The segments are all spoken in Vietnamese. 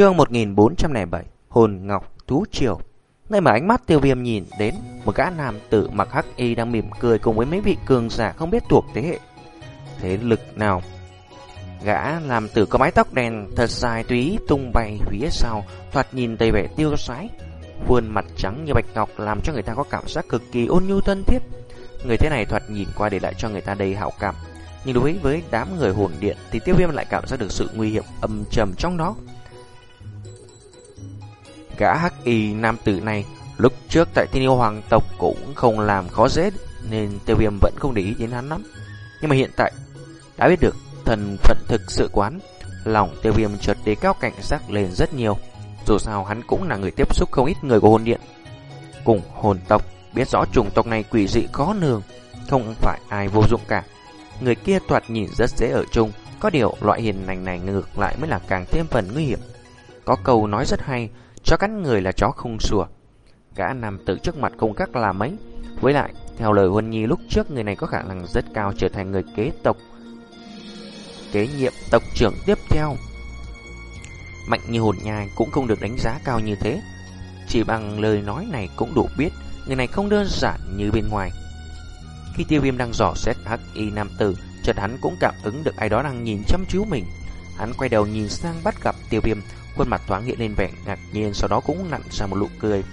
Chương 1407 Hồn Ngọc Thú Triều. Nơi mà ánh mắt tiêu viêm nhìn đến, Một gã nam tử mặc hắc y đang mỉm cười Cùng với mấy vị cường giả không biết thuộc thế hệ. Thế lực nào? Gã làm tử có mái tóc đen Thật dài túy tung bay phía sau, Thoạt nhìn đầy vẻ tiêu sái. Khuôn mặt trắng như bạch ngọc Làm cho người ta có cảm giác cực kỳ ôn nhu thân thiết. Người thế này thoạt nhìn qua để lại cho người ta đầy hảo cảm, Nhưng đối với đám người hồn điện Thì tiêu viêm lại cảm giác được sự nguy hiểm âm trầm trong đó. Gã hắc y nam tử này lúc trước tại thiên yêu hoàng tộc cũng không làm khó dễ nên tiêu viêm vẫn không để ý đến hắn lắm. Nhưng mà hiện tại đã biết được thần phận thực sự quán, lòng tiêu viêm chợt đề cao cảnh giác lên rất nhiều. Dù sao hắn cũng là người tiếp xúc không ít người của hồn điện. Cùng hồn tộc, biết rõ chủng tộc này quỷ dị khó lường, không phải ai vô dụng cả. Người kia thoạt nhìn rất dễ ở chung, có điều loại hiền lành này ngược lại mới là càng thêm phần nguy hiểm. Có câu nói rất hay, Chó cắn người là chó không sủa. Gã nam tử trước mặt không khác là mấy. Với lại, theo lời Huân Nhi lúc trước người này có khả năng rất cao trở thành người kế tộc. Kế nhiệm tộc trưởng tiếp theo. Mạnh như hồn nhai cũng không được đánh giá cao như thế. Chỉ bằng lời nói này cũng đủ biết người này không đơn giản như bên ngoài. Khi tiêu viêm đang dò xét hắc y nam tử, chợt hắn cũng cảm ứng được ai đó đang nhìn chăm chú mình. Hắn quay đầu nhìn sang bắt gặp tiêu viêm Khuôn mặt thoáng hiện lên vẻ ngạc nhiên, Sau đó cũng nặn ra một nụ cười.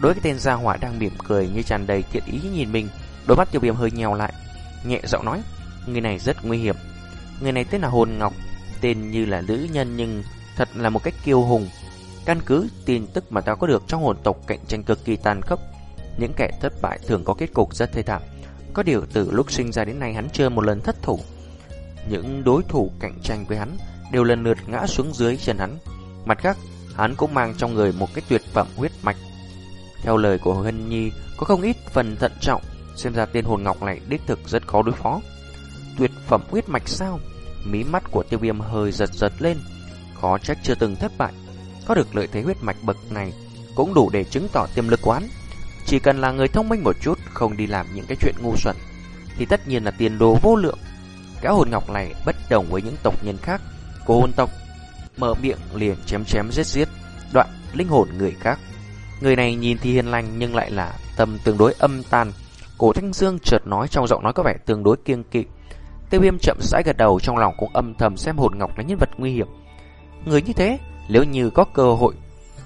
Đối với tên gia hỏa đang mỉm cười như tràn đầy thiện ý nhìn mình, Đôi mắt tiêu viêm hơi nhèo lại, Nhẹ giọng nói, Người này rất nguy hiểm. Người này tên là Hồn Ngọc, Tên như là nữ nhân nhưng thật là một cách kiêu hùng. Căn cứ tin tức mà ta có được trong hồn tộc cạnh tranh cực kỳ tàn khốc, Những kẻ thất bại thường có kết cục rất thê thảm. Có điều từ lúc sinh ra đến nay hắn chưa một lần thất thủ. Những đối thủ cạnh tranh với hắn đều lần lượt ngã xuống dưới chân hắn. Mặt khác, hắn cũng mang trong người một cái tuyệt phẩm huyết mạch. Theo lời của Hân Nhi, có không ít phần thận trọng, xem ra tên hồn ngọc này đích thực rất khó đối phó. Tuyệt phẩm huyết mạch sao? Mí mắt của tiêu viêm hơi giật giật lên, khó trách chưa từng thất bại. Có được lợi thế huyết mạch bậc này cũng đủ để chứng tỏ tiềm lực quán. Chỉ cần là người thông minh một chút, không đi làm những cái chuyện ngu xuẩn, thì tất nhiên là tiền đồ vô lượng. Cái hồn ngọc này bất đồng với những tộc nhân khác của hồn tộc mở miệng liền chém chém giết giết, đoạn linh hồn người khác. Người này nhìn thì hiền lành nhưng lại là tâm tương đối âm tàn. Cổ Thanh Dương chợt nói trong giọng nói có vẻ tương đối kiêng kỵ. Tiêu Viêm chậm rãi gật đầu trong lòng cũng âm thầm xem hồn ngọc là nhân vật nguy hiểm. Người như thế, nếu như có cơ hội,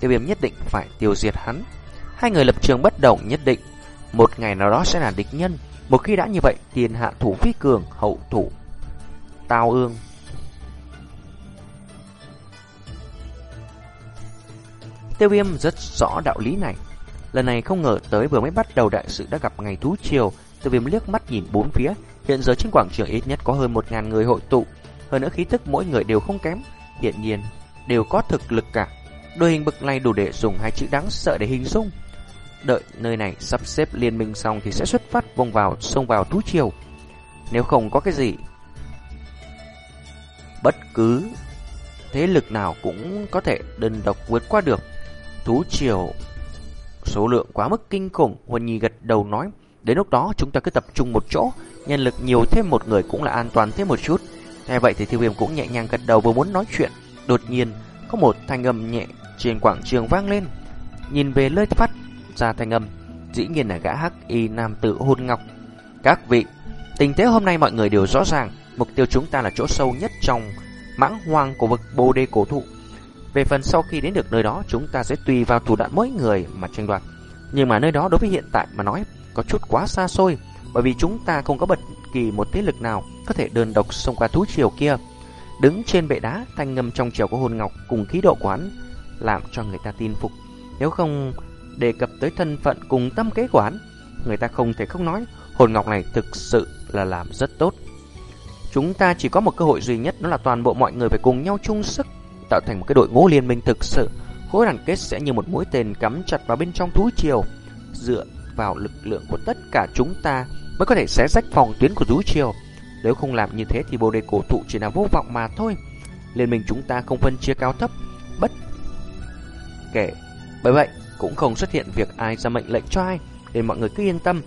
Tiêu Viêm nhất định phải tiêu diệt hắn. Hai người lập trường bất đồng nhất định, một ngày nào đó sẽ là địch nhân. Một khi đã như vậy, tiền hạ thủ phi cường, hậu thủ tao ương Tiêu viêm rất rõ đạo lý này. Lần này không ngờ tới vừa mới bắt đầu đại sự đã gặp ngày thú chiều. Tiêu viêm liếc mắt nhìn bốn phía. Hiện giờ trên quảng trường ít nhất có hơn một ngàn người hội tụ. Hơn nữa khí thức mỗi người đều không kém. Hiện nhiên, đều có thực lực cả. Đôi hình bực này đủ để dùng hai chữ đáng sợ để hình dung. Đợi nơi này sắp xếp liên minh xong thì sẽ xuất phát vòng vào, xông vào thú chiều. Nếu không có cái gì, bất cứ thế lực nào cũng có thể đơn độc vượt qua được. Thú triều số lượng quá mức kinh khủng, Huân Nhi gật đầu nói, đến lúc đó chúng ta cứ tập trung một chỗ, nhân lực nhiều thêm một người cũng là an toàn thêm một chút. Nghe vậy thì Tiêu Viêm cũng nhẹ nhàng gật đầu vừa muốn nói chuyện, đột nhiên có một thanh âm nhẹ trên quảng trường vang lên. Nhìn về nơi phát ra thanh âm, dĩ nhiên là gã hắc y nam tử hôn ngọc. Các vị, tình thế hôm nay mọi người đều rõ ràng, mục tiêu chúng ta là chỗ sâu nhất trong mãng hoang của vực Bồ Đề cổ thụ. Về phần sau khi đến được nơi đó, chúng ta sẽ tùy vào thủ đoạn mỗi người mà tranh đoạt. Nhưng mà nơi đó đối với hiện tại mà nói có chút quá xa xôi, bởi vì chúng ta không có bất kỳ một thế lực nào có thể đơn độc xông qua thú triều kia. Đứng trên bệ đá, thanh ngâm trong chiều của hồn ngọc cùng khí độ quán làm cho người ta tin phục. Nếu không đề cập tới thân phận cùng tâm kế quán, người ta không thể không nói hồn ngọc này thực sự là làm rất tốt. Chúng ta chỉ có một cơ hội duy nhất đó là toàn bộ mọi người phải cùng nhau chung sức tạo thành một cái đội ngũ liên minh thực sự. Khối đoàn kết sẽ như một mũi tên cắm chặt vào bên trong thú triều, dựa vào lực lượng của tất cả chúng ta mới có thể xé rách phòng tuyến của thú triều. Nếu không làm như thế thì bồ đề cổ thụ chỉ là vô vọng mà thôi. Liên minh chúng ta không phân chia cao thấp, bất kể. Bởi vậy, cũng không xuất hiện việc ai ra mệnh lệnh cho ai, để mọi người cứ yên tâm.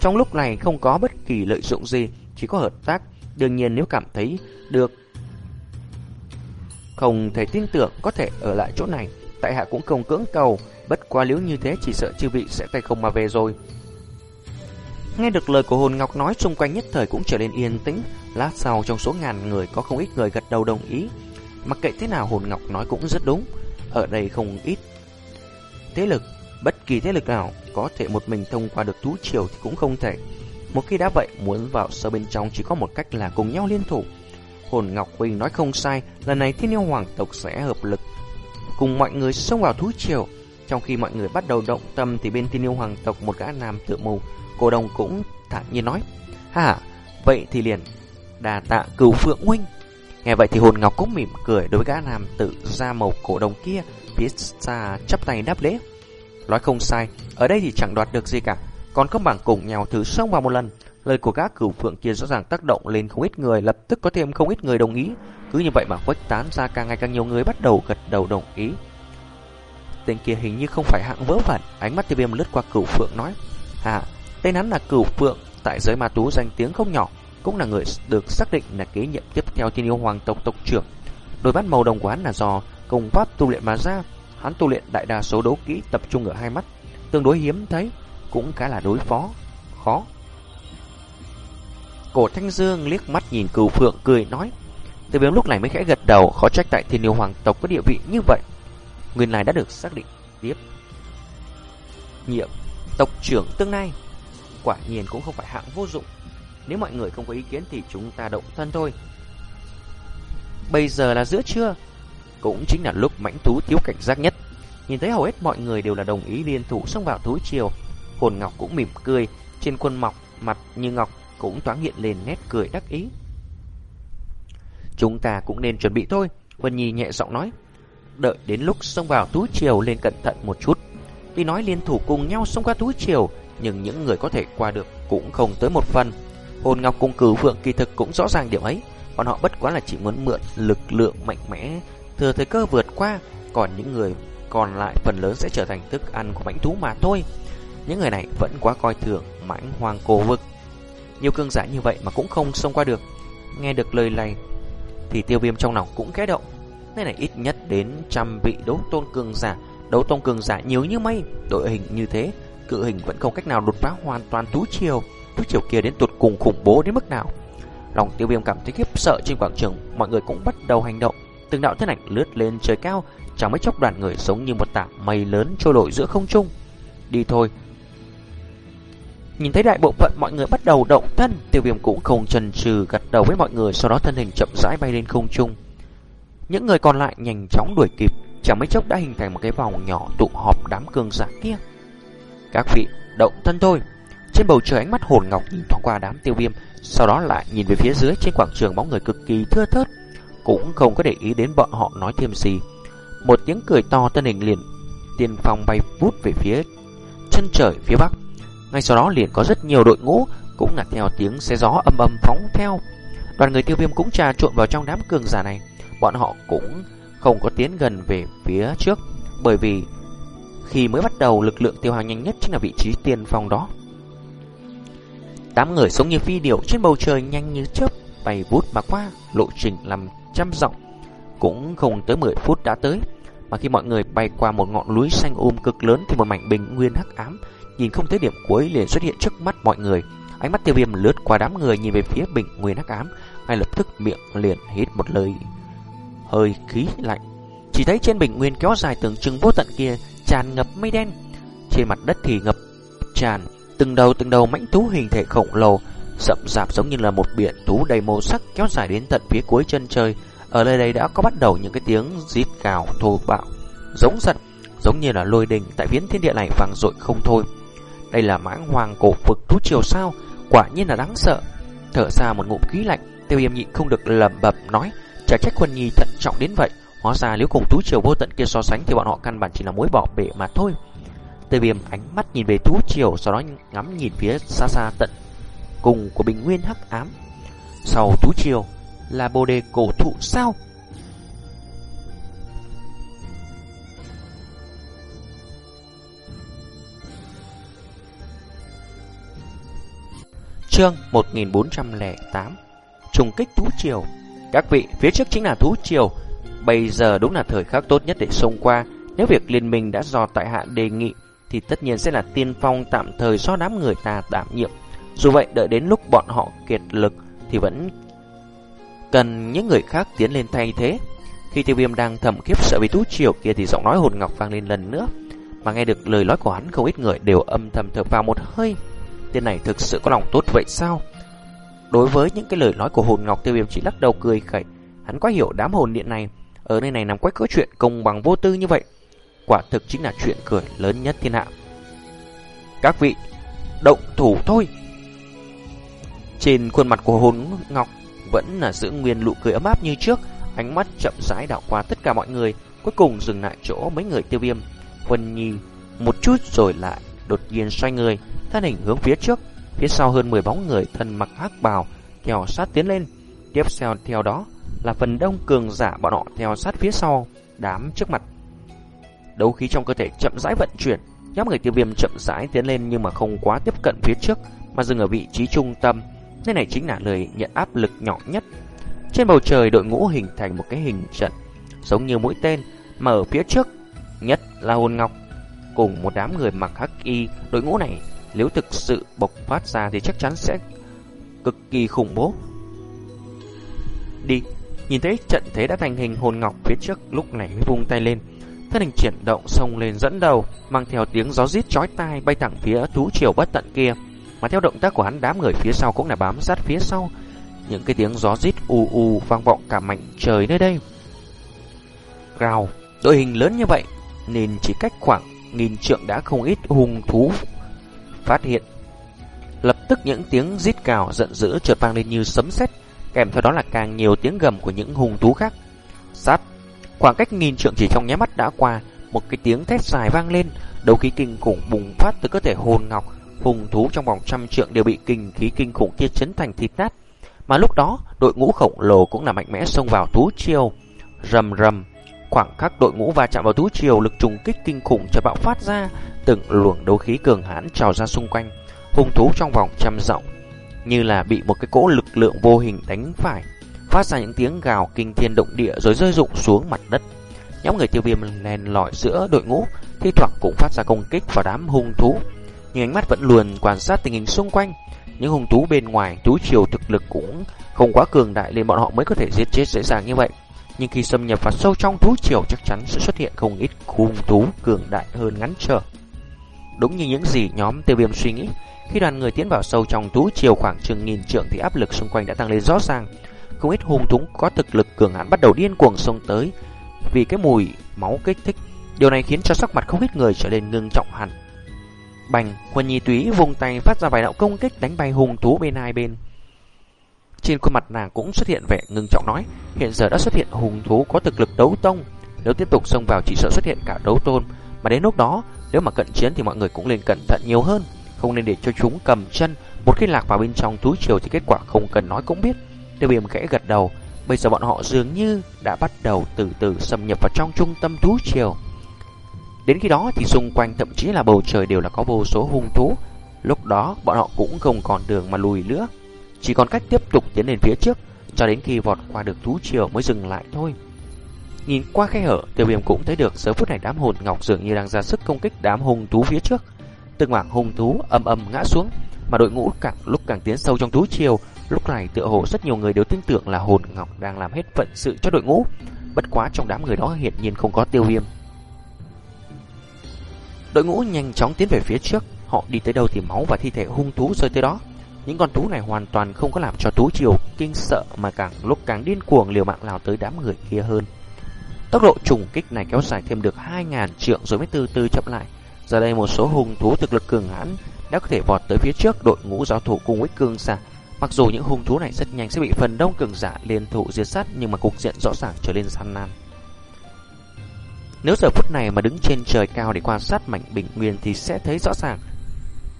Trong lúc này không có bất kỳ lợi dụng gì, chỉ có hợp tác. Đương nhiên nếu cảm thấy được không thể tin tưởng có thể ở lại chỗ này. Tại hạ cũng không cưỡng cầu. Bất quá nếu như thế chỉ sợ chư vị sẽ tay không mà về rồi. Nghe được lời của hồn ngọc nói, xung quanh nhất thời cũng trở nên yên tĩnh. Lát sau trong số ngàn người có không ít người gật đầu đồng ý. Mặc kệ thế nào, hồn ngọc nói cũng rất đúng. Ở đây không ít Thế lực, Bất kỳ thế lực nào có thể một mình thông qua được thú triều thì cũng không thể. Một khi đã vậy, muốn vào sâu bên trong chỉ có một cách là cùng nhau liên thủ. Hồn Ngọc Huynh nói không sai, Lần này thiên yêu hoàng tộc sẽ hợp lực. Cùng mọi người xông vào thú triều. Trong khi mọi người bắt đầu động tâm Thì bên thiên yêu hoàng tộc một gã nam tự mù, cổ đồng cũng thản nhiên nói Hả vậy thì liền Đà tạ cửu phượng huynh. Nghe vậy thì hồn ngọc cũng mỉm cười đối với gã nam tự ra màu cổ đồng kia Phía xa chắp tay đáp lễ. Nói không sai, Ở đây thì chẳng đoạt được gì cả, Còn không bằng cùng nhau thử xông vào một lần. Lời của gã cửu phượng kia rõ ràng tác động lên không ít người, Lập tức có thêm không ít người đồng ý. Cứ như vậy mà khuếch tán ra càng ngày càng nhiều người bắt đầu gật đầu đồng ý. Tên kia hình như không phải hạng vớ vẩn, Ánh mắt tiêu viêm lướt qua cửu phượng nói À tên hắn là cửu phượng, Tại giới ma tú danh tiếng không nhỏ, Cũng là người được xác định là kế nhiệm tiếp theo thiên yêu hoàng tộc tộc trưởng. Đôi mắt màu đồng quán là do công pháp tu luyện mà ra. Hắn tu luyện đại đa số đấu kỹ tập trung ở hai mắt, Tương đối hiếm thấy, Cũng khá là đối phó, Khó. Cổ Thanh Dương liếc mắt nhìn cửu phượng cười nói, Từ viêm lúc này mới khẽ gật đầu, Khó trách tại thiên yêu hoàng tộc có địa vị như vậy. Nguyên này đã được xác định. Tiếp. Nhiệm. Tộc trưởng tương lai. Quả nhiên cũng không phải hạng vô dụng. Nếu mọi người không có ý kiến thì chúng ta động thân thôi. Bây giờ là giữa trưa, Cũng chính là lúc mãnh thú thiếu cảnh giác nhất. Nhìn thấy hầu hết mọi người đều là đồng ý liên thủ xông vào thú chiều Hồn Ngọc cũng mỉm cười, Trên khuôn mọc mặt như ngọc cũng thoáng hiện lên nét cười đắc ý. Chúng ta cũng nên chuẩn bị thôi, Vân Nhi nhẹ giọng nói. Đợi đến lúc xông vào túi chiều lên cẩn thận một chút. Tuy nói liên thủ cùng nhau xông qua túi chiều, nhưng những người có thể qua được cũng không tới một phần. Hồn Ngọc cùng cửu vượng kỳ thực cũng rõ ràng điểm ấy. Bọn họ bất quá là chỉ muốn mượn lực lượng mạnh mẽ, thừa thời cơ vượt qua, còn những người còn lại phần lớn sẽ trở thành thức ăn của mãnh thú mà thôi. Những người này vẫn quá coi thường mãnh hoàng cổ vực. Nhiều cương giả như vậy mà cũng không xông qua được. Nghe được lời này, Thì tiêu viêm trong lòng cũng khẽ động. Nên này ít nhất đến trăm vị đấu tôn cương giả. Đấu tôn cương giả nhiều như mây, Đội hình như thế, Cự hình vẫn không cách nào đột phá hoàn toàn tú chiều Tú chiều kia đến tụt cùng khủng bố đến mức nào? Lòng tiêu viêm cảm thấy khiếp sợ trên quảng trường, Mọi người cũng bắt đầu hành động. Từng đạo thân ảnh lướt lên trời cao, Chẳng mấy chốc đoàn người sống như một tảng mây lớn trôi nổi giữa không trung. Đi thôi Nhìn thấy đại bộ phận mọi người bắt đầu động thân, tiêu viêm cũng không chần chừ gật đầu với mọi người, sau đó thân hình chậm rãi bay lên không trung. Những người còn lại nhanh chóng đuổi kịp, chẳng mấy chốc đã hình thành một cái vòng nhỏ tụ họp đám cường giả kia. Các vị, động thân thôi. Trên bầu trời ánh mắt hồn ngọc nhìn thoáng qua đám tiêu viêm, sau đó lại nhìn về phía dưới trên quảng trường bóng người cực kỳ thưa thớt, cũng không có để ý đến bọn họ nói thêm gì. Một tiếng cười to thân hình liền tiên phong bay vút về phía chân trời phía bắc. Ngay sau đó liền có rất nhiều đội ngũ, cũng ngặt theo tiếng xe gió âm âm phóng theo. Đoàn người tiêu viêm cũng trà trộn vào trong đám cường giả này. Bọn họ cũng không có tiến gần về phía trước, bởi vì khi mới bắt đầu, lực lượng tiêu hao nhanh nhất chính là vị trí tiền phong đó. Tám người sống như phi điểu trên bầu trời nhanh như chớp, bay vút mà qua, lộ trình làm trăm dặm cũng không tới 10 phút đã tới. Mà khi mọi người bay qua một ngọn núi xanh um cực lớn thì một mảnh bình nguyên hắc ám nhìn không thấy điểm cuối liền xuất hiện trước mắt mọi người. Ánh mắt tiêu viêm lướt qua đám người nhìn về phía bình nguyên hắc ám, ngay lập tức miệng liền hít một lời hơi khí lạnh. Chỉ thấy trên bình nguyên kéo dài tưởng chừng vô tận kia tràn ngập mây đen, trên mặt đất thì ngập tràn từng đầu từng đầu mãnh thú hình thể khổng lồ, rậm rạp giống như là một biển thú đầy màu sắc kéo dài đến tận phía cuối chân trời. Ở nơi đây đã có bắt đầu những cái tiếng rít cào thô bạo, giống giật, giống như là lôi đình tại viễn thiên địa này vang dội không thôi. Đây là mãng hoàng cổ vực thú triều sao? Quả nhiên là đáng sợ. Thở ra một ngụm khí lạnh, Tiêu viêm nhịn không được lẩm bẩm nói, Chả trách quân nhi thận trọng đến vậy. Hóa ra nếu cùng thú triều vô tận kia so sánh Thì bọn họ căn bản chỉ là mối bỏ bể mà thôi. Tiêu viêm ánh mắt nhìn về thú triều, Sau đó ngắm nhìn phía xa xa tận Cùng của bình nguyên hắc ám. Sau thú triều Là bồ đề cổ thụ sao? Chương 1408 Trùng kích thú triều Các vị, phía trước chính là thú triều Bây giờ đúng là thời khắc tốt nhất để xông qua. Nếu việc liên minh đã do tại hạ đề nghị thì tất nhiên sẽ là tiên phong tạm thời do đám người ta đảm nhiệm. Dù vậy đợi đến lúc bọn họ kiệt lực thì vẫn cần những người khác tiến lên thay thế. Khi tiêu viêm đang thầm khiếp sợ vì thú triều kia thì giọng nói hồn ngọc vang lên lần nữa. Mà nghe được lời nói của hắn không ít người đều âm thầm thở vào một hơi. Tên này thực sự có lòng tốt vậy sao? Đối với những cái lời nói của hồn ngọc tiêu viêm chỉ lắc đầu cười khẩy. Hắn quá hiểu đám hồn điện này. Ở nơi này nằm quách cỡ chuyện công bằng vô tư như vậy. Quả thực chính là chuyện cười lớn nhất thiên hạ. Các vị, động thủ thôi. Trên khuôn mặt của hồn ngọc vẫn là giữ nguyên nụ cười ấm áp như trước, ánh mắt chậm rãi đảo qua tất cả mọi người, cuối cùng dừng lại chỗ mấy người tiêu viêm. Huân Nhi một chút rồi lại đột nhiên xoay người, thân hình hướng phía trước, phía sau hơn 10 bóng người thân mặc hắc bào theo sát tiến lên. Tiếp theo theo đó là phần đông cường giả bọn họ theo sát phía sau, đám trước mặt. Đấu khí trong cơ thể chậm rãi vận chuyển, nhóm người tiêu viêm chậm rãi tiến lên nhưng mà không quá tiếp cận phía trước, mà dừng ở vị trí trung tâm. Nơi này chính là nơi nhận áp lực nhỏ nhất. Trên bầu trời đội ngũ hình thành một cái hình trận, giống như mũi tên, mà ở phía trước nhất là hồn ngọc. Cùng một đám người mặc hắc y, đội ngũ này nếu thực sự bộc phát ra thì chắc chắn sẽ cực kỳ khủng bố. Đi, nhìn thấy trận thế đã thành hình hồn ngọc phía trước lúc này mới vung tay lên. Thân hình chuyển động xông lên dẫn đầu, mang theo tiếng gió rít chói tai bay thẳng phía thú triều bất tận kia. Mà theo động tác của hắn đám người phía sau cũng là bám sát phía sau. Những cái tiếng gió rít u u vang vọng cả mảnh trời nơi đây. rào, đội hình lớn như vậy nên chỉ cách khoảng nghìn trượng đã không ít hung thú phát hiện. Lập tức những tiếng rít cào giận dữ chợt vang lên như sấm sét, kèm theo đó là càng nhiều tiếng gầm của những hung thú khác. Sát, khoảng cách nghìn trượng chỉ trong nháy mắt đã qua, một cái tiếng thét dài vang lên, đầu khí kinh khủng bùng phát từ cơ thể hồn ngọc, hung thú trong vòng trăm trượng đều bị kinh khí kinh khủng kia chấn thành thịt nát. Mà lúc đó, đội ngũ khổng lồ cũng là mạnh mẽ xông vào thú chiêu, rầm rầm. Khoảng khắc đội ngũ va chạm vào thú chiều lực trùng kích kinh khủng chợt bạo phát ra, từng luồng đấu khí cường hãn trào ra xung quanh, hung thú trong vòng trăm dặm như là bị một cái cỗ lực lượng vô hình đánh phải, phát ra những tiếng gào kinh thiên động địa rồi rơi rụng xuống mặt đất. Nhóm người tiêu viêm len lỏi giữa đội ngũ, thi thoảng cũng phát ra công kích vào đám hung thú, nhưng ánh mắt vẫn luôn quan sát tình hình xung quanh. Những hung thú bên ngoài, thú chiều thực lực cũng không quá cường đại nên bọn họ mới có thể giết chết dễ dàng như vậy. Nhưng khi xâm nhập vào sâu trong thú chiều chắc chắn sẽ xuất hiện không ít hung thú cường đại hơn ngắn trở. Đúng như những gì nhóm tiêu viêm suy nghĩ, khi đoàn người tiến vào sâu trong thú chiều khoảng chừng nghìn trượng thì áp lực xung quanh đã tăng lên rõ ràng. Không ít hung thú có thực lực cường hãn bắt đầu điên cuồng xông tới vì cái mùi máu kích thích. Điều này khiến cho sắc mặt không ít người trở nên ngưng trọng hẳn. Bành, Huân Nhi túy vùng tay phát ra vài đạo công kích đánh bay hung thú bên hai bên. Trên khuôn mặt nàng cũng xuất hiện vẻ ngưng trọng nói, hiện giờ đã xuất hiện hung thú có thực lực đấu tông, nếu tiếp tục xông vào chỉ sợ xuất hiện cả đấu tôn, mà đến lúc đó, nếu mà cận chiến thì mọi người cũng nên cẩn thận nhiều hơn, không nên để cho chúng cầm chân, một khi lạc vào bên trong túi chiều thì kết quả không cần nói cũng biết. Tiêu viêm khẽ gật đầu, bây giờ bọn họ dường như đã bắt đầu từ từ xâm nhập vào trong trung tâm túi chiều. Đến khi đó thì xung quanh thậm chí là bầu trời đều là có vô số hung thú. Lúc đó bọn họ cũng không còn đường mà lùi nữa. Chỉ còn cách tiếp tục tiến lên phía trước cho đến khi vọt qua được thú chiều mới dừng lại thôi. Nhìn qua khe hở, tiêu viêm cũng thấy được giờ phút này đám hồn ngọc dường như đang ra sức công kích đám hung thú phía trước. Từng mảng hung thú âm âm ngã xuống, mà đội ngũ càng lúc càng tiến sâu trong thú chiều. Lúc này tựa hồ rất nhiều người đều tin tưởng là hồn ngọc đang làm hết phận sự cho đội ngũ. Bất quá trong đám người đó hiển nhiên không có tiêu viêm. Đội ngũ nhanh chóng tiến về phía trước, họ đi tới đâu thì máu và thi thể hung thú rơi tới đó. Những con thú này hoàn toàn không có làm cho thú triều kinh sợ mà càng lúc càng điên cuồng liều mạng lao tới đám người kia hơn. Tốc độ trùng kích này kéo dài thêm được 2.000 trượng rồi mới từ từ chậm lại. Giờ đây một số hung thú thực lực cường hãn đã có thể vọt tới phía trước đội ngũ giáo thủ cùng với cường giả. Mặc dù những hung thú này rất nhanh sẽ bị phần đông cường giả liên thủ diệt sát, nhưng mà cục diện rõ ràng trở nên gian nan. Nếu giờ phút này mà đứng trên trời cao để quan sát mảnh bình nguyên thì sẽ thấy rõ ràng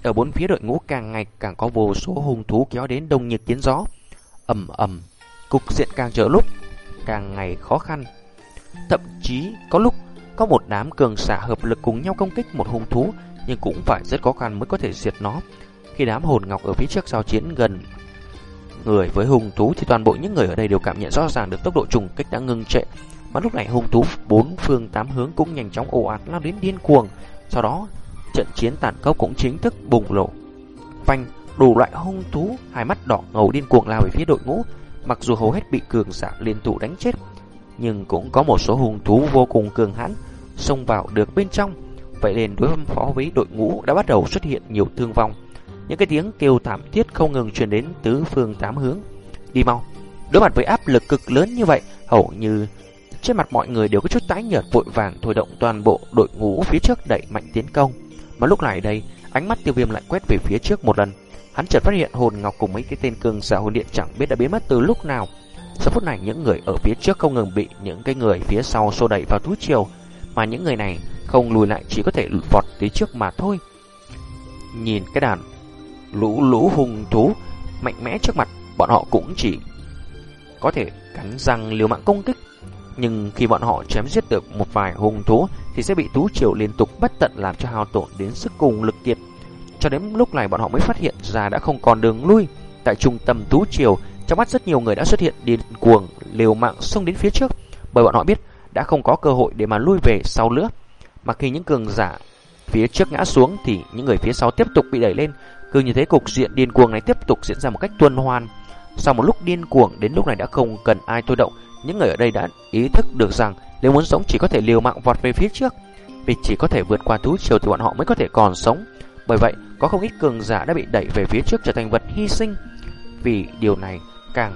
ở bốn phía đội ngũ càng ngày càng có vô số hung thú kéo đến đông như kiến gió. ầm ầm, cục diện càng trở lúc càng ngày khó khăn. Thậm chí có lúc có một đám cường giả hợp lực cùng nhau công kích một hung thú nhưng cũng phải rất khó khăn mới có thể diệt nó. Khi đám hồn ngọc ở phía trước giao chiến gần người với hung thú thì toàn bộ những người ở đây đều cảm nhận rõ ràng được tốc độ trùng kích đã ngưng trệ. Mà lúc này hung thú bốn phương tám hướng cũng nhanh chóng ồ ạt lao đến điên cuồng. Sau đó, trận chiến tàn khốc cũng chính thức bùng nổ. Phanh, đủ loại hung thú, hai mắt đỏ ngầu điên cuồng lao về phía đội ngũ. Mặc dù hầu hết bị cường giả liên tục đánh chết, nhưng cũng có một số hung thú vô cùng cường hãn xông vào được bên trong. Vậy nên đối phó với đội ngũ đã bắt đầu xuất hiện nhiều thương vong. Những cái tiếng kêu thảm thiết không ngừng truyền đến tứ phương tám hướng. Đi mau. Đối mặt với áp lực cực lớn như vậy, hầu như trên mặt mọi người đều có chút tái nhợt vội vàng thôi động toàn bộ đội ngũ phía trước đẩy mạnh tiến công. Mà lúc này đây, ánh mắt tiêu viêm lại quét về phía trước một lần. Hắn chợt phát hiện hồn ngọc cùng mấy cái tên cường giả hồn điện chẳng biết đã biến mất từ lúc nào. Giờ phút này những người ở phía trước không ngừng bị những cái người phía sau xô đẩy vào túi chiều, mà những người này không lùi lại chỉ có thể vọt tới trước mà thôi. Nhìn cái đàn lũ lũ hùng thú mạnh mẽ trước mặt, bọn họ cũng chỉ có thể cắn răng liều mạng công kích. Nhưng khi bọn họ chém giết được một vài hung thú thì sẽ bị thú triều liên tục bất tận làm cho hao tổn đến sức cùng lực kiệt. Cho đến lúc này bọn họ mới phát hiện ra đã không còn đường lui. Tại trung tâm thú triều, trong mắt rất nhiều người đã xuất hiện điên cuồng liều mạng xông đến phía trước, bởi bọn họ biết đã không có cơ hội để mà lui về sau nữa. Mà khi những cường giả phía trước ngã xuống thì những người phía sau tiếp tục bị đẩy lên, cứ như thế cục diện điên cuồng này tiếp tục diễn ra một cách tuần hoàn. Sau một lúc điên cuồng đến lúc này đã không cần ai thôi động, những người ở đây đã ý thức được rằng nếu muốn sống chỉ có thể liều mạng vọt về phía trước, vì chỉ có thể vượt qua thú chiều thì bọn họ mới có thể còn sống. Bởi vậy, có không ít cường giả đã bị đẩy về phía trước trở thành vật hy sinh. Vì điều này càng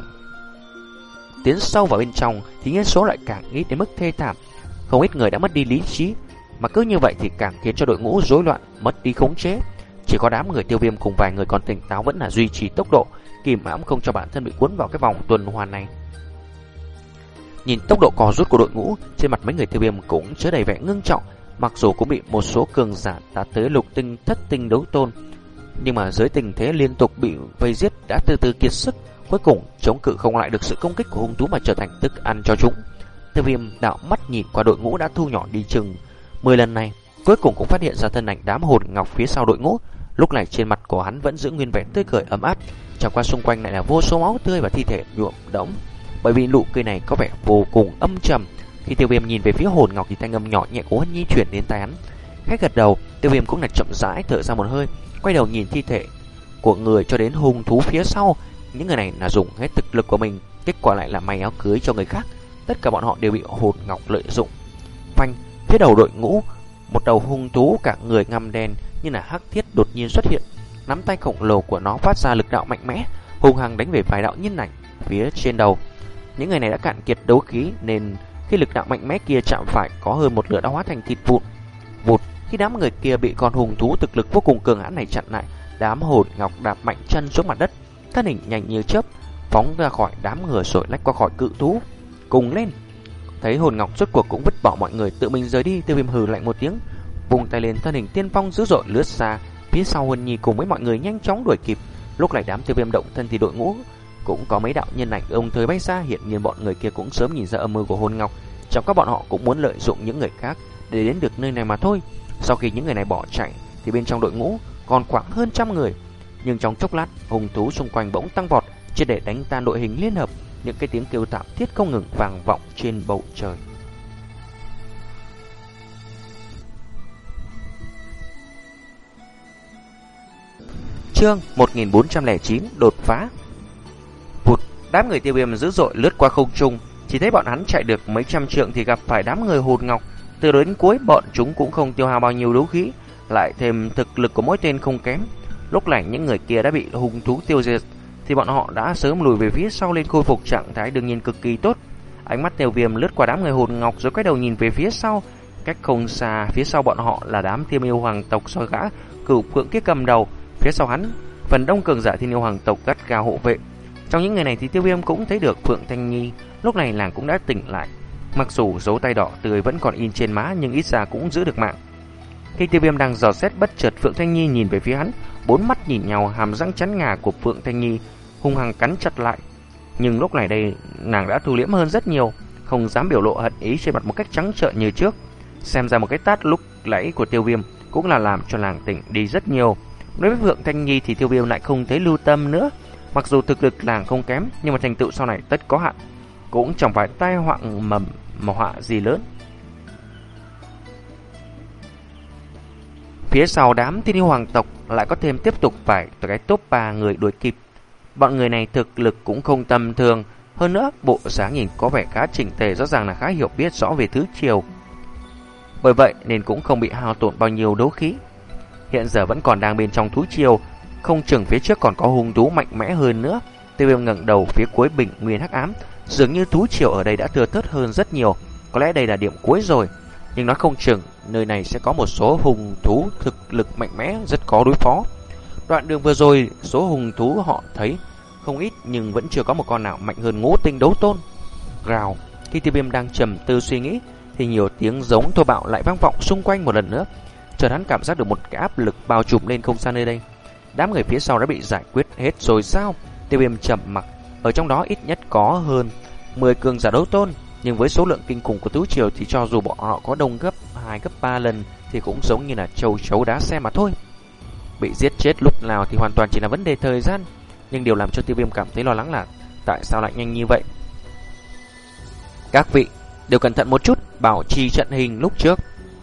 tiến sâu vào bên trong thì nhân số lại càng ít đến mức thê thảm. Không ít người đã mất đi lý trí, mà cứ như vậy thì càng khiến cho đội ngũ rối loạn, mất đi khống chế. Chỉ có đám người tiêu viêm cùng vài người còn tỉnh táo vẫn là duy trì tốc độ, kìm hãm không cho bản thân bị cuốn vào cái vòng tuần hoàn này. Nhìn tốc độ cò rút của đội ngũ, trên mặt mấy người tiêu viêm cũng chứa đầy vẻ ngưng trọng, mặc dù cũng bị một số cường giả đã tới lục tinh thất tinh đấu tôn, nhưng mà dưới tình thế liên tục bị vây giết đã từ từ kiệt sức, cuối cùng chống cự không lại được sự công kích của hung thú mà trở thành thức ăn cho chúng. Tiêu viêm đạo mắt nhìn qua đội ngũ đã thu nhỏ đi chừng 10 lần này, cuối cùng cũng phát hiện ra thân ảnh đám hồn ngọc phía sau đội ngũ. Lúc này trên mặt của hắn vẫn giữ nguyên vẻ tươi cười ấm áp, chẳng qua xung quanh lại là vô số máu tươi và thi thể nhuộm đẫm. Bởi vì nụ cười này có vẻ vô cùng âm trầm. Khi Tiêu Viêm nhìn về phía hồn ngọc thì thanh âm nhỏ nhẹ của Hân Nhi chuyển đến tai hắn. Khách gật đầu, Tiêu Viêm cũng là chậm rãi thở ra một hơi, quay đầu nhìn thi thể của người cho đến hung thú phía sau. Những người này là dùng hết thực lực của mình, kết quả lại là may áo cưới cho người khác. Tất cả bọn họ đều bị hồn ngọc lợi dụng. Phanh, phía đầu đội ngũ, một đầu hung thú cả người ngăm đen như là hắc thiết đột nhiên xuất hiện. Nắm tay khổng lồ của nó phát ra lực đạo mạnh mẽ, hung hăng đánh về vài đạo nhân ảnh phía trên đầu. Những người này đã cạn kiệt đấu khí nên khi lực đạo mạnh mẽ kia chạm phải có hơn một nửa đã hóa thành thịt vụn. Vụt, khi đám người kia bị con hùng thú thực lực vô cùng cường hãn này chặn lại, đám hồn ngọc đạp mạnh chân xuống mặt đất, thân hình nhanh như chớp phóng ra khỏi đám người rồi lách qua khỏi cự thú. Cùng lên. Thấy hồn ngọc rốt cuộc cũng vứt bỏ mọi người tự mình rời đi, Tiêu Viêm hừ lạnh một tiếng, vùng tay lên thân hình tiên phong dữ dội lướt xa, phía sau Huân Nhi cùng với mọi người nhanh chóng đuổi kịp. Lúc này đám Tiêu Viêm động thân thì đội ngũ cũng có mấy đạo nhân ảnh ông thời bay xa hiện nhiên bọn người kia cũng sớm nhìn ra âm mưu của hôn ngọc. Trong các bọn họ cũng muốn lợi dụng những người khác để đến được nơi này mà thôi. Sau khi những người này bỏ chạy, thì bên trong đội ngũ còn khoảng hơn trăm người. Nhưng trong chốc lát hùng thú xung quanh bỗng tăng vọt chỉ để đánh tan đội hình liên hợp. Những cái tiếng kêu thảm thiết không ngừng vang vọng trên bầu trời. Chương 1409 đột phá. Đám người tiêu viêm dữ dội lướt qua không trung, chỉ thấy bọn hắn chạy được mấy trăm trượng thì gặp phải đám người hồn ngọc. Từ đến cuối bọn chúng cũng không tiêu hao bao nhiêu đấu khí, lại thêm thực lực của mỗi tên không kém. Lúc này những người kia đã bị hung thú tiêu diệt, thì bọn họ đã sớm lùi về phía sau lên khôi phục trạng thái đương nhiên cực kỳ tốt. Ánh mắt tiêu viêm lướt qua đám người hồn ngọc rồi quay đầu nhìn về phía sau. Cách không xa, phía sau bọn họ là đám thiên yêu hoàng tộc soi gã, cửu phượng kia cầm đầu. Phía sau hắn, phần đông cường giả thiên yêu hoàng tộc gắt gao hộ vệ. Trong những ngày này thì tiêu viêm cũng thấy được Phượng Thanh Nhi. Lúc này nàng cũng đã tỉnh lại. Mặc dù dấu tay đỏ tươi vẫn còn in trên má, Nhưng ít ra cũng giữ được mạng. Khi tiêu viêm đang dò xét bất chợt Phượng Thanh Nhi nhìn về phía hắn, Bốn mắt nhìn nhau hàm răng chắn ngà của Phượng Thanh Nhi, Hung hăng cắn chặt lại. Nhưng lúc này đây, nàng đã thu liễm hơn rất nhiều, Không dám biểu lộ hận ý trên mặt một cách trắng trợn như trước. Xem ra một cái tát lúc lẫy của tiêu viêm Cũng là làm cho nàng tỉnh đi rất nhiều. Đối với Phượng Thanh Nhi thì tiêu viêm lại không thấy lưu tâm nữa. Mặc dù thực lực làng không kém, nhưng mà thành tựu sau này tất có hạn. Cũng chẳng phải tai họa mầm mà họa gì lớn. Phía sau đám thiên yêu hoàng tộc lại có thêm tiếp tục phải cái top 3 người đuổi kịp. Bọn người này thực lực cũng không tầm thường, hơn nữa bộ dáng nhìn có vẻ khá chỉnh tề rõ ràng là khá hiểu biết rõ về thứ chiều. Bởi vậy nên cũng không bị hao tổn bao nhiêu đấu khí. Hiện giờ vẫn còn đang bên trong thú chiều, không chừng phía trước còn có hung thú mạnh mẽ hơn nữa. Tiêu viêm ngẩng đầu phía cuối bình nguyên hắc ám, dường như thú triều ở đây đã thừa thớt hơn rất nhiều. Có lẽ đây là điểm cuối rồi, nhưng nó không chừng nơi này sẽ có một số hung thú thực lực mạnh mẽ rất khó đối phó. Đoạn đường vừa rồi, số hung thú họ thấy không ít nhưng vẫn chưa có một con nào mạnh hơn ngũ tinh đấu tôn. Rào, khi tiêu viêm đang trầm tư suy nghĩ, thì nhiều tiếng giống thô bạo lại vang vọng xung quanh một lần nữa. Chợt hắn cảm giác được một cái áp lực bao trùm lên không gian nơi đây. Đám người phía sau đã bị giải quyết hết rồi sao? Tiêu viêm trầm mặc, ở trong đó ít nhất có hơn 10 cường giả đấu tôn, nhưng với số lượng kinh khủng của tứ triều thì cho dù bọn họ có đông gấp 2 gấp 3 lần thì cũng giống như là châu chấu đá xe mà thôi. Bị giết chết lúc nào thì hoàn toàn chỉ là vấn đề thời gian, nhưng điều làm cho tiêu viêm cảm thấy lo lắng là tại sao lại nhanh như vậy. Các vị đều cẩn thận một chút, bảo trì trận hình lúc trước.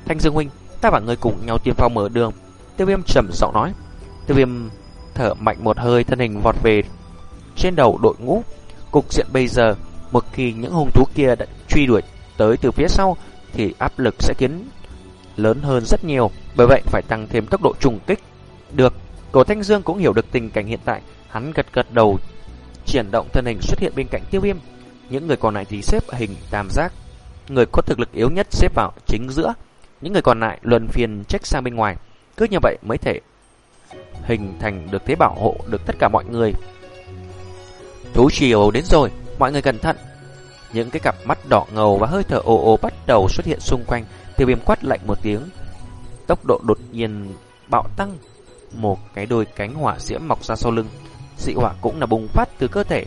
Thanh Dương huynh, ta và người cùng nhau tiên phong mở đường. Tiêu viêm trầm giọng nói. Tiêu viêm thở mạnh một hơi thân hình vọt về trên đầu đội ngũ. Cục diện bây giờ, một khi những hung thú kia đã truy đuổi tới từ phía sau thì áp lực sẽ khiến lớn hơn rất nhiều, bởi vậy phải tăng thêm tốc độ trùng kích. Được, Cổ Thanh Dương cũng hiểu được tình cảnh hiện tại, hắn gật gật đầu, chuyển động thân hình xuất hiện bên cạnh Tiêu Viêm. Những người còn lại thì xếp hình tam giác, người có thực lực yếu nhất xếp vào chính giữa, những người còn lại luân phiên trách sang bên ngoài. Cứ như vậy mới thể hình thành được thế bảo hộ được tất cả mọi người. Thú triều đến rồi, mọi người cẩn thận. Những cái cặp mắt đỏ ngầu và hơi thở ồ ồ bắt đầu xuất hiện xung quanh, tiêu viêm quát lạnh một tiếng. Tốc độ đột nhiên bạo tăng, một cái đôi cánh hỏa diễm mọc ra sau lưng. Dị hỏa cũng là bùng phát từ cơ thể.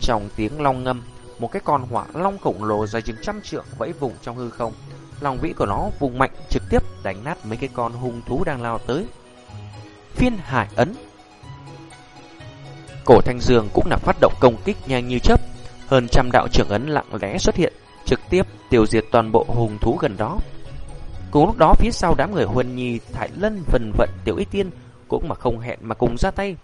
Trong tiếng long ngâm, một cái con hỏa long khổng lồ dài chừng trăm trượng vẫy vùng trong hư không. Lòng vĩ của nó vùng mạnh trực tiếp đánh nát mấy cái con hung thú đang lao tới. Phiên hải ấn Cổ Thanh Dương cũng là phát động công kích nhanh như chớp, hơn trăm đạo trưởng ấn lặng lẽ xuất hiện, trực tiếp tiêu diệt toàn bộ hùng thú gần đó. Cùng lúc đó phía sau đám người Huân Nhi, Thái Lân, Vân Vận, Tiểu Ý Tiên cũng mà không hẹn mà cùng ra tay.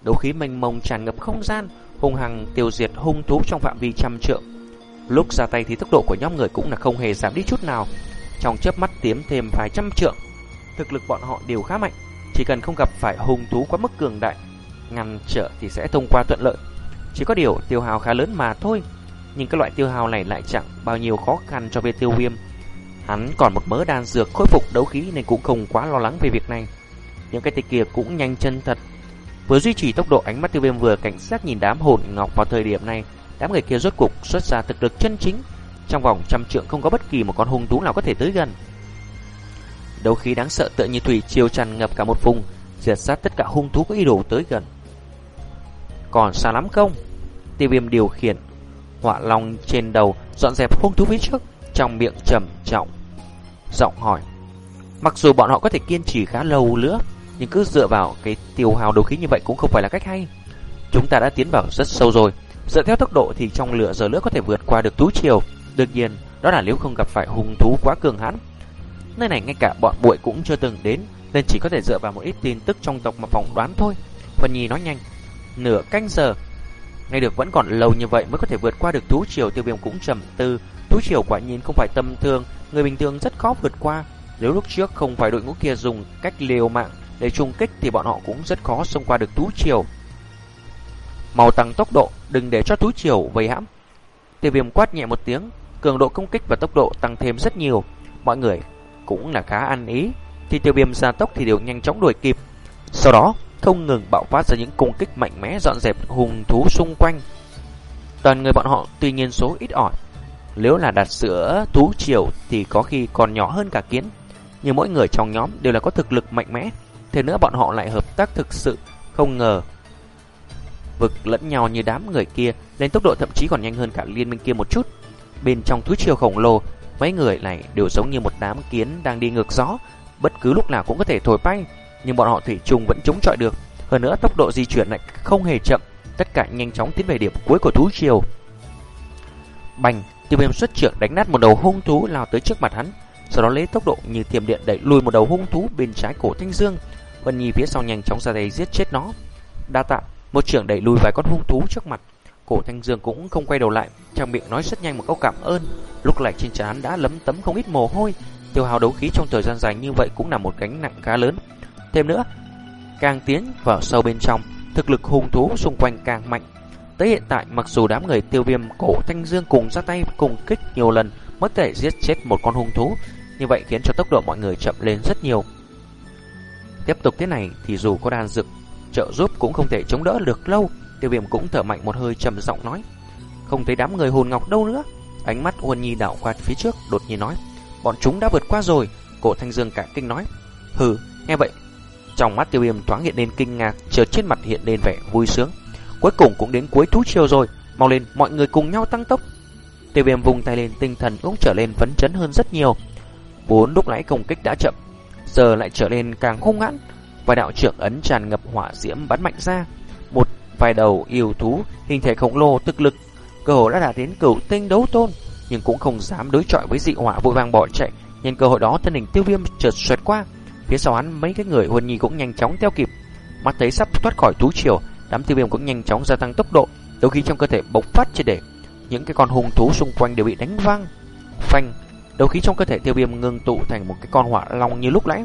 Đấu khí mênh mông tràn ngập không gian, hung hăng tiêu diệt hung thú trong phạm vi trăm trượng. Lúc ra tay thì tốc độ của nhóm người cũng là không hề giảm đi chút nào. Trong chớp mắt tiến thêm vài trăm trượng, thực lực bọn họ đều khá mạnh, chỉ cần không gặp phải hung thú quá mức cường đại, ngăn trở thì sẽ thông qua thuận lợi. Chỉ có điều tiêu hào khá lớn mà thôi. Nhưng các loại tiêu hào này lại chẳng bao nhiêu khó khăn cho viên tiêu viêm. Hắn còn một mớ đan dược khôi phục đấu khí nên cũng không quá lo lắng về việc này. Những cái tay kia cũng nhanh chân thật. Vừa duy trì tốc độ ánh mắt tiêu viêm vừa cảnh giác nhìn đám hồn ngọc vào thời điểm này. Đám người kia rốt cục xuất ra thực lực chân chính. Trong vòng trăm trượng không có bất kỳ một con hung thú nào có thể tới gần. Đấu khí đáng sợ tựa như thủy chiều tràn ngập cả một vùng, diệt sát tất cả hung thú có ý đồ tới gần. Còn xa lắm không? Tiêu viêm điều khiển họa long trên đầu dọn dẹp hung thú phía trước trong miệng trầm trọng giọng hỏi mặc dù bọn họ có thể kiên trì khá lâu nữa nhưng cứ dựa vào cái tiêu hào đấu khí như vậy cũng không phải là cách hay chúng ta đã tiến vào rất sâu rồi dựa theo tốc độ thì trong lửa giờ nữa có thể vượt qua được tú chiều đương nhiên đó là nếu không gặp phải hung thú quá cường hãn nơi này ngay cả bọn bụi cũng chưa từng đến nên chỉ có thể dựa vào một ít tin tức trong tộc mà phỏng đoán thôi phần nhì nói nhanh nửa canh giờ. Ngay được vẫn còn lâu như vậy mới có thể vượt qua được thú triều tiêu viêm cũng trầm tư. Thú triều quả nhiên không phải tâm thương, người bình thường rất khó vượt qua. Nếu lúc trước không phải đội ngũ kia dùng cách liều mạng để trung kích thì bọn họ cũng rất khó xông qua được thú triều. Màu tăng tốc độ, đừng để cho thú triều vây hãm. Tiêu viêm quát nhẹ một tiếng, cường độ công kích và tốc độ tăng thêm rất nhiều. Mọi người cũng là khá ăn ý. Thì tiêu viêm gia tốc thì đều nhanh chóng đuổi kịp. Sau đó, không ngừng bạo phát ra những công kích mạnh mẽ dọn dẹp hùng thú xung quanh. Toàn người bọn họ tuy nhiên số ít ỏi. Nếu là đặt sữa thú triều thì có khi còn nhỏ hơn cả kiến. Nhưng mỗi người trong nhóm đều là có thực lực mạnh mẽ. Thế nữa bọn họ lại hợp tác thực sự không ngờ. Vực lẫn nhau như đám người kia lên tốc độ thậm chí còn nhanh hơn cả liên minh kia một chút. Bên trong thú triều khổng lồ, mấy người này đều giống như một đám kiến đang đi ngược gió. Bất cứ lúc nào cũng có thể thổi bay nhưng bọn họ thủy chung vẫn chống chọi được. Hơn nữa tốc độ di chuyển lại không hề chậm, tất cả nhanh chóng tiến về điểm cuối của thú triều. Bành, Tiêu viêm xuất trưởng đánh nát một đầu hung thú lao tới trước mặt hắn, sau đó lấy tốc độ như thiềm điện đẩy lùi một đầu hung thú bên trái cổ Thanh Dương. Vân Nhi phía sau nhanh chóng ra tay giết chết nó. Đa tạ, một trưởng đẩy lùi vài con hung thú trước mặt. Cổ Thanh Dương cũng không quay đầu lại, trong miệng nói rất nhanh một câu cảm ơn. Lúc này trên trán đã lấm tấm không ít mồ hôi, tiêu hao đấu khí trong thời gian dài như vậy cũng là một gánh nặng khá lớn. Thêm nữa, càng tiến vào sâu bên trong, thực lực hung thú xung quanh càng mạnh. Tới hiện tại, mặc dù đám người tiêu viêm cổ Thanh Dương cùng ra tay cùng kích nhiều lần mới thể giết chết một con hung thú, như vậy khiến cho tốc độ mọi người chậm lên rất nhiều. Tiếp tục thế này thì dù có đan dược trợ giúp cũng không thể chống đỡ được lâu. Tiêu viêm cũng thở mạnh một hơi trầm giọng nói. Không thấy đám người hồn ngọc đâu nữa. Ánh mắt Huân Nhi đảo qua phía trước đột nhiên nói. Bọn chúng đã vượt qua rồi. Cổ Thanh Dương cả kinh nói. Hừ, nghe vậy. Trong mắt tiêu viêm thoáng hiện lên kinh ngạc, chợt trên mặt hiện lên vẻ vui sướng. Cuối cùng cũng đến cuối thú chiều rồi. Mau lên, mọi người cùng nhau tăng tốc. Tiêu viêm vùng tay lên tinh thần cũng trở lên phấn chấn hơn rất nhiều. Bốn lúc nãy công kích đã chậm, giờ lại trở lên càng hung hãn. Vài đạo trưởng ấn tràn ngập hỏa diễm bắn mạnh ra. Vài đầu yêu thú hình thể khổng lồ thực lực, cơ hồ đã đạt đến cửu tinh đấu tôn, nhưng cũng không dám đối chọi với dị hỏa vội vàng bỏ chạy. Nhân cơ hội đó, thân hình tiêu viêm chợt xoẹt qua, phía sau hắn mấy cái người huân nhi cũng nhanh chóng theo kịp. Mắt thấy sắp thoát khỏi thú triều, đám tiêu viêm cũng nhanh chóng gia tăng tốc độ, đôi khi trong cơ thể bộc phát trên để những cái con hung thú xung quanh đều bị đánh văng, phanh. Đấu khí trong cơ thể tiêu viêm ngưng tụ thành một cái con hỏa long như lúc nãy,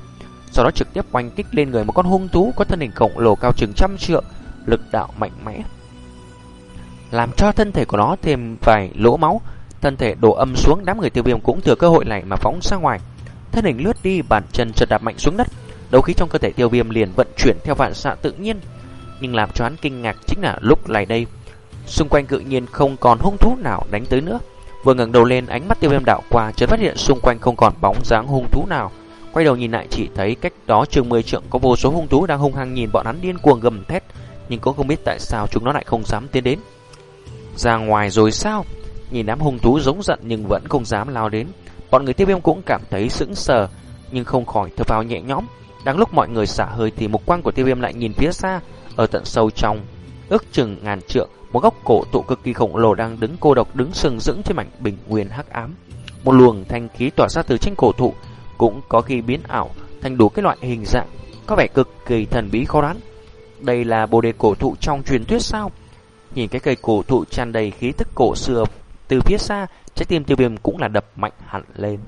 sau đó trực tiếp quanh kích lên người một con hung thú có thân hình khổng lồ cao chừng trăm trượng, lực đạo mạnh mẽ. Làm cho thân thể của nó thêm vài lỗ máu, thân thể đổ âm xuống đám người tiêu viêm cũng thừa cơ hội này mà phóng ra ngoài. Thân hình lướt đi, bàn chân chợt đạp mạnh xuống đất, đấu khí trong cơ thể tiêu viêm liền vận chuyển theo vạn xạ tự nhiên. Nhưng làm cho hắn kinh ngạc chính là lúc này đây, xung quanh tự nhiên không còn hung thú nào đánh tới nữa. Vừa ngẩng đầu lên, ánh mắt tiêu viêm đảo qua, chợt phát hiện xung quanh không còn bóng dáng hung thú nào. Quay đầu nhìn lại chỉ thấy cách đó chừng 10 trượng có vô số hung thú đang hung hăng nhìn bọn hắn điên cuồng gầm thét, nhưng cũng không biết tại sao chúng nó lại không dám tiến đến. Ra ngoài rồi sao? Nhìn đám hung thú giống giận nhưng vẫn không dám lao đến. Bọn người tiêu viêm cũng cảm thấy sững sờ, nhưng không khỏi thở vào nhẹ nhõm. Đang lúc mọi người xả hơi thì mục quang của tiêu viêm lại nhìn phía xa, ở tận sâu trong, ước chừng ngàn trượng, một góc cổ tụ cực kỳ khổng lồ đang đứng cô độc đứng sừng sững trên mảnh bình nguyên hắc ám. Một luồng thanh khí tỏa ra từ trên cổ thụ, cũng có khi biến ảo thành đủ cái loại hình dạng, có vẻ cực kỳ thần bí khó đoán. Đây là bồ đề cổ thụ trong truyền thuyết sao? Nhìn cái cây cổ thụ tràn đầy khí tức cổ xưa từ phía xa, trái tim tiêu viêm cũng là đập mạnh hẳn lên.